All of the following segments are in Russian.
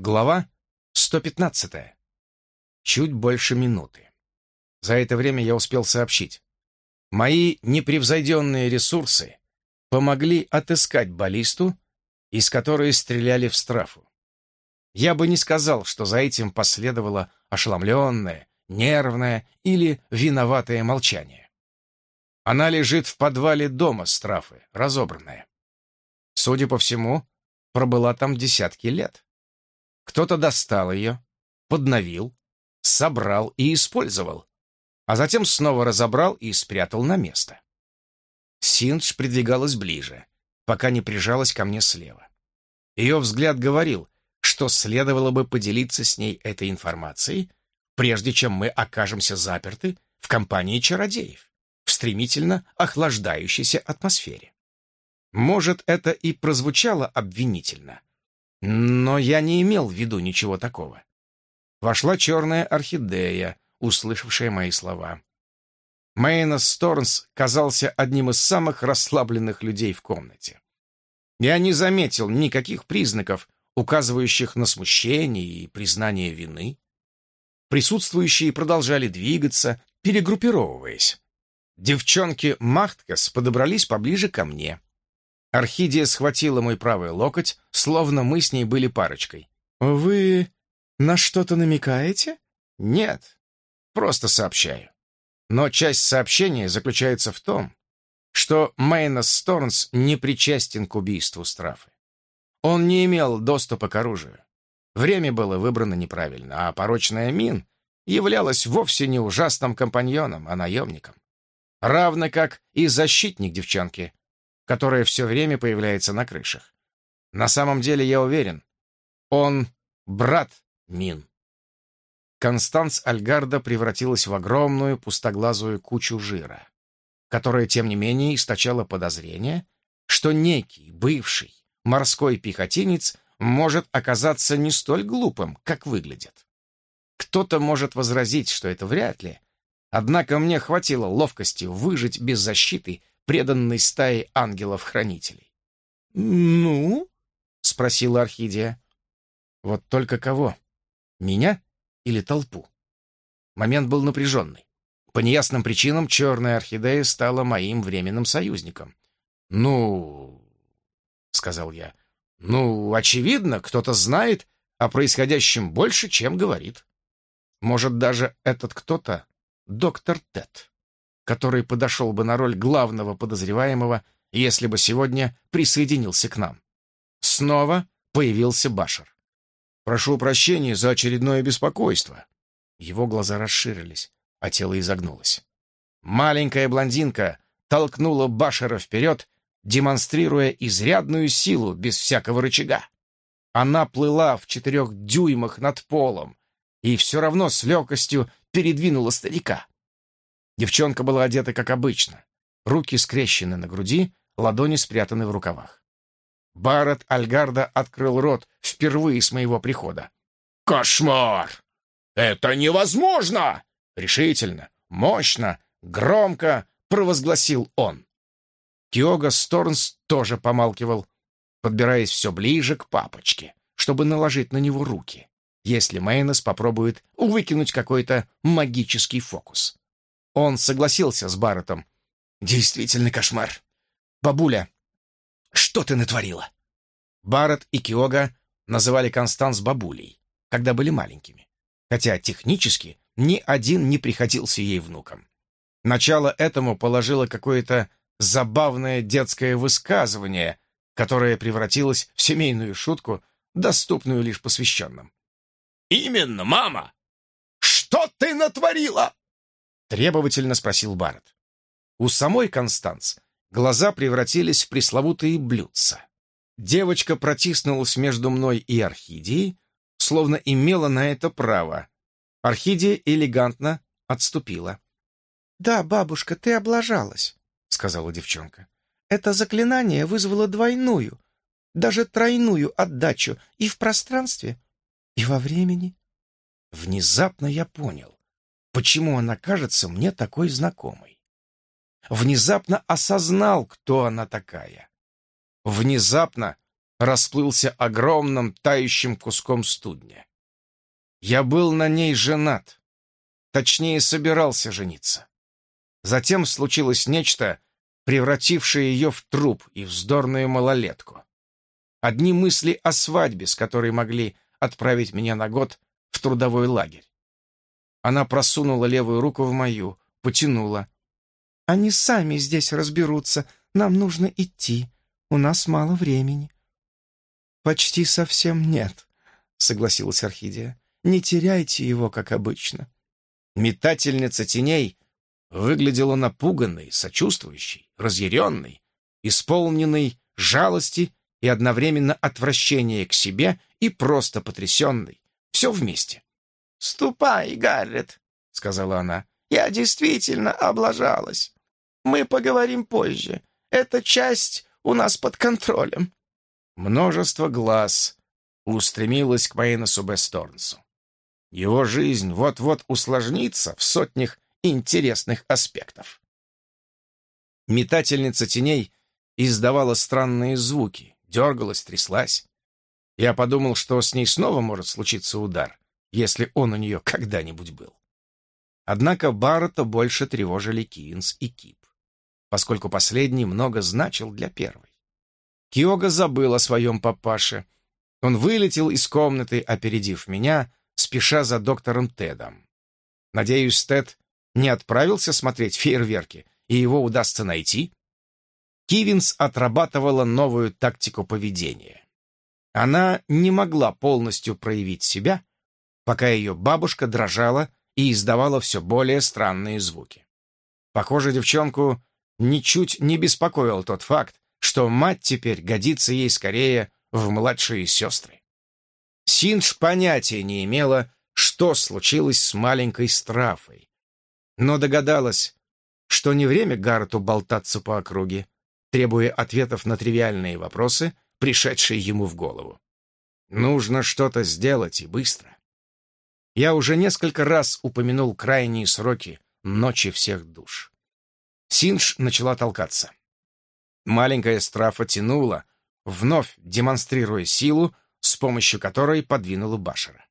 Глава 115. Чуть больше минуты. За это время я успел сообщить. Мои непревзойденные ресурсы помогли отыскать баллисту, из которой стреляли в страфу. Я бы не сказал, что за этим последовало ошеломленное, нервное или виноватое молчание. Она лежит в подвале дома страфы, разобранная. Судя по всему, пробыла там десятки лет. Кто-то достал ее, подновил, собрал и использовал, а затем снова разобрал и спрятал на место. Синдж придвигалась ближе, пока не прижалась ко мне слева. Ее взгляд говорил, что следовало бы поделиться с ней этой информацией, прежде чем мы окажемся заперты в компании чародеев, в стремительно охлаждающейся атмосфере. Может, это и прозвучало обвинительно, но я не имел в виду ничего такого. Вошла черная орхидея, услышавшая мои слова. Мейнос Сторнс казался одним из самых расслабленных людей в комнате. Я не заметил никаких признаков, указывающих на смущение и признание вины. Присутствующие продолжали двигаться, перегруппировываясь. Девчонки Махткас подобрались поближе ко мне. Орхидия схватила мой правый локоть, словно мы с ней были парочкой. «Вы на что-то намекаете?» «Нет, просто сообщаю. Но часть сообщения заключается в том, что Мейнос Сторнс не причастен к убийству Страфы. Он не имел доступа к оружию. Время было выбрано неправильно, а порочная Мин являлась вовсе не ужасным компаньоном, а наемником. Равно как и защитник девчонки, которая все время появляется на крышах. На самом деле я уверен, он брат Мин. Констанс Альгарда превратилась в огромную пустоглазую кучу жира, которая, тем не менее, источала подозрение, что некий бывший морской пехотинец может оказаться не столь глупым, как выглядит. Кто-то может возразить, что это вряд ли, однако мне хватило ловкости выжить без защиты преданной стаи ангелов-хранителей. «Ну?» — спросила Орхидия. «Вот только кого? Меня или толпу?» Момент был напряженный. По неясным причинам черная орхидея стала моим временным союзником. «Ну...» — сказал я. «Ну, очевидно, кто-то знает о происходящем больше, чем говорит. Может, даже этот кто-то — доктор Тед» который подошел бы на роль главного подозреваемого, если бы сегодня присоединился к нам. Снова появился Башер. «Прошу прощения за очередное беспокойство». Его глаза расширились, а тело изогнулось. Маленькая блондинка толкнула Башера вперед, демонстрируя изрядную силу без всякого рычага. Она плыла в четырех дюймах над полом и все равно с легкостью передвинула старика. Девчонка была одета как обычно. Руки скрещены на груди, ладони спрятаны в рукавах. Барретт Альгарда открыл рот впервые с моего прихода. «Кошмар! Это невозможно!» Решительно, мощно, громко провозгласил он. Киога Сторнс тоже помалкивал, подбираясь все ближе к папочке, чтобы наложить на него руки, если Мейнос попробует выкинуть какой-то магический фокус. Он согласился с Барреттом. «Действительно кошмар. Бабуля, что ты натворила?» Барретт и Киога называли Констанс бабулей, когда были маленькими, хотя технически ни один не приходился ей внуком. Начало этому положило какое-то забавное детское высказывание, которое превратилось в семейную шутку, доступную лишь посвященным. «Именно, мама! Что ты натворила?» Требовательно спросил Барретт. У самой Констанс глаза превратились в пресловутые блюдца. Девочка протиснулась между мной и Орхидией, словно имела на это право. Орхидия элегантно отступила. «Да, бабушка, ты облажалась», — сказала девчонка. «Это заклинание вызвало двойную, даже тройную отдачу и в пространстве, и во времени». Внезапно я понял почему она кажется мне такой знакомой. Внезапно осознал, кто она такая. Внезапно расплылся огромным тающим куском студня. Я был на ней женат, точнее, собирался жениться. Затем случилось нечто, превратившее ее в труп и вздорную малолетку. Одни мысли о свадьбе, с которой могли отправить меня на год в трудовой лагерь. Она просунула левую руку в мою, потянула. «Они сами здесь разберутся. Нам нужно идти. У нас мало времени». «Почти совсем нет», — согласилась Орхидия. «Не теряйте его, как обычно». Метательница теней выглядела напуганной, сочувствующей, разъяренной, исполненной жалости и одновременно отвращения к себе и просто потрясенной. Все вместе. «Ступай, Гаррет», — сказала она. «Я действительно облажалась. Мы поговорим позже. Эта часть у нас под контролем». Множество глаз устремилось к Мейносу Бесторнсу. Его жизнь вот-вот усложнится в сотнях интересных аспектов. Метательница теней издавала странные звуки, дергалась, тряслась. Я подумал, что с ней снова может случиться удар, если он у нее когда-нибудь был. Однако Баррета больше тревожили Кивинс и Кип, поскольку последний много значил для первой. Киога забыл о своем папаше. Он вылетел из комнаты, опередив меня, спеша за доктором Тедом. Надеюсь, Тед не отправился смотреть фейерверки, и его удастся найти? Кивинс отрабатывала новую тактику поведения. Она не могла полностью проявить себя, пока ее бабушка дрожала и издавала все более странные звуки. Похоже, девчонку ничуть не беспокоил тот факт, что мать теперь годится ей скорее в младшие сестры. Синдж понятия не имела, что случилось с маленькой Страфой, но догадалась, что не время Гарту болтаться по округе, требуя ответов на тривиальные вопросы, пришедшие ему в голову. Нужно что-то сделать и быстро. Я уже несколько раз упомянул крайние сроки ночи всех душ. Синдж начала толкаться. Маленькая страфа тянула, вновь демонстрируя силу, с помощью которой подвинула Башера.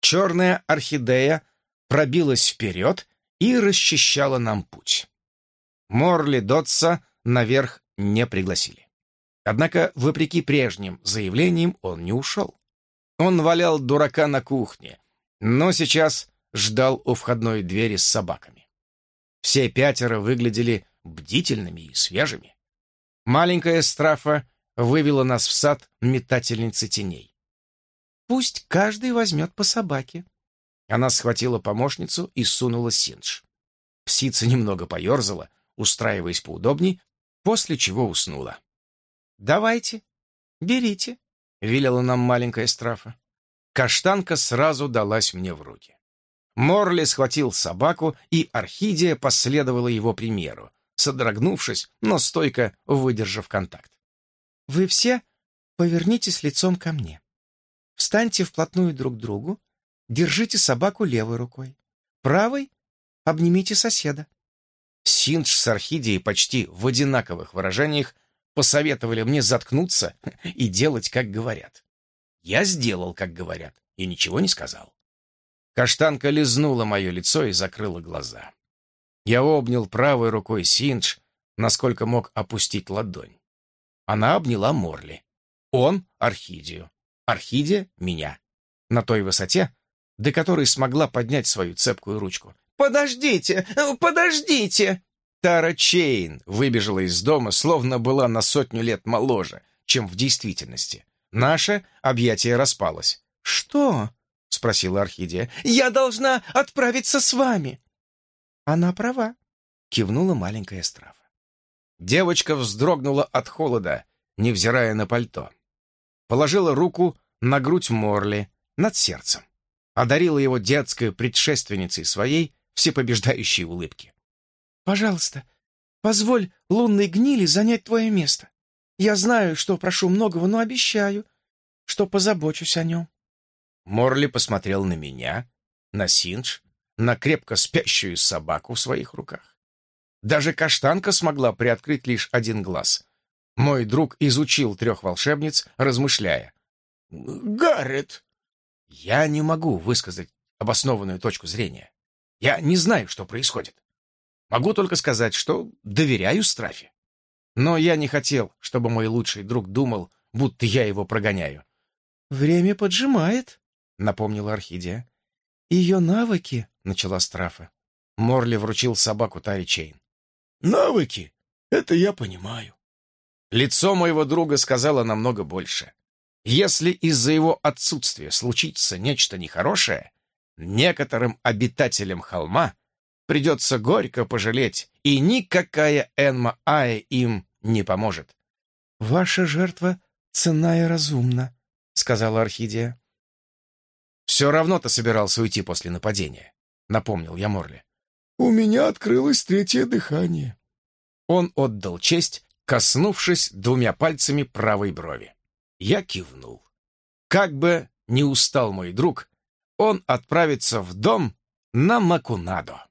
Черная орхидея пробилась вперед и расчищала нам путь. Морли Дотса наверх не пригласили. Однако, вопреки прежним заявлениям, он не ушел. Он валял дурака на кухне, но сейчас ждал у входной двери с собаками. Все пятеро выглядели бдительными и свежими. Маленькая страфа вывела нас в сад метательницы теней. «Пусть каждый возьмет по собаке». Она схватила помощницу и сунула синдж. Псица немного поерзала, устраиваясь поудобней, после чего уснула. «Давайте, берите», — велела нам маленькая страфа. Каштанка сразу далась мне в руки. Морли схватил собаку, и Орхидия последовала его примеру, содрогнувшись, но стойко выдержав контакт. «Вы все повернитесь лицом ко мне. Встаньте вплотную друг к другу, держите собаку левой рукой. Правой обнимите соседа». Синдж с Орхидией почти в одинаковых выражениях посоветовали мне заткнуться и делать, как говорят. Я сделал, как говорят, и ничего не сказал. Каштанка лизнула мое лицо и закрыла глаза. Я обнял правой рукой Синдж, насколько мог опустить ладонь. Она обняла Морли. Он — Орхидию. Орхидия — меня. На той высоте, до которой смогла поднять свою цепкую ручку. «Подождите! Подождите!» Тара Чейн выбежала из дома, словно была на сотню лет моложе, чем в действительности. Наше объятие распалось. «Что?» — спросила Орхидия. «Я должна отправиться с вами!» «Она права», — кивнула маленькая страфа. Девочка вздрогнула от холода, невзирая на пальто. Положила руку на грудь Морли, над сердцем. Одарила его детской предшественницей своей всепобеждающей улыбки. «Пожалуйста, позволь лунной гнили занять твое место. Я знаю, что прошу многого, но обещаю, что позабочусь о нем». Морли посмотрел на меня, на Синдж, на крепко спящую собаку в своих руках. Даже каштанка смогла приоткрыть лишь один глаз. Мой друг изучил трех волшебниц, размышляя. «Гаррет!» Я не могу высказать обоснованную точку зрения. Я не знаю, что происходит. Могу только сказать, что доверяю Страфе. Но я не хотел, чтобы мой лучший друг думал, будто я его прогоняю. «Время поджимает», — напомнила Орхидия. «Ее навыки», — начала Страфа. Морли вручил собаку Тари Чейн. «Навыки? Это я понимаю». Лицо моего друга сказало намного больше. Если из-за его отсутствия случится нечто нехорошее, некоторым обитателям холма придется горько пожалеть, и никакая Энма Ая им не поможет. «Ваша жертва цена и разумна», — сказала Орхидия. «Все равно ты собирался уйти после нападения», — напомнил я Морли. «У меня открылось третье дыхание». Он отдал честь, коснувшись двумя пальцами правой брови. Я кивнул. Как бы не устал мой друг, он отправится в дом на Макунадо.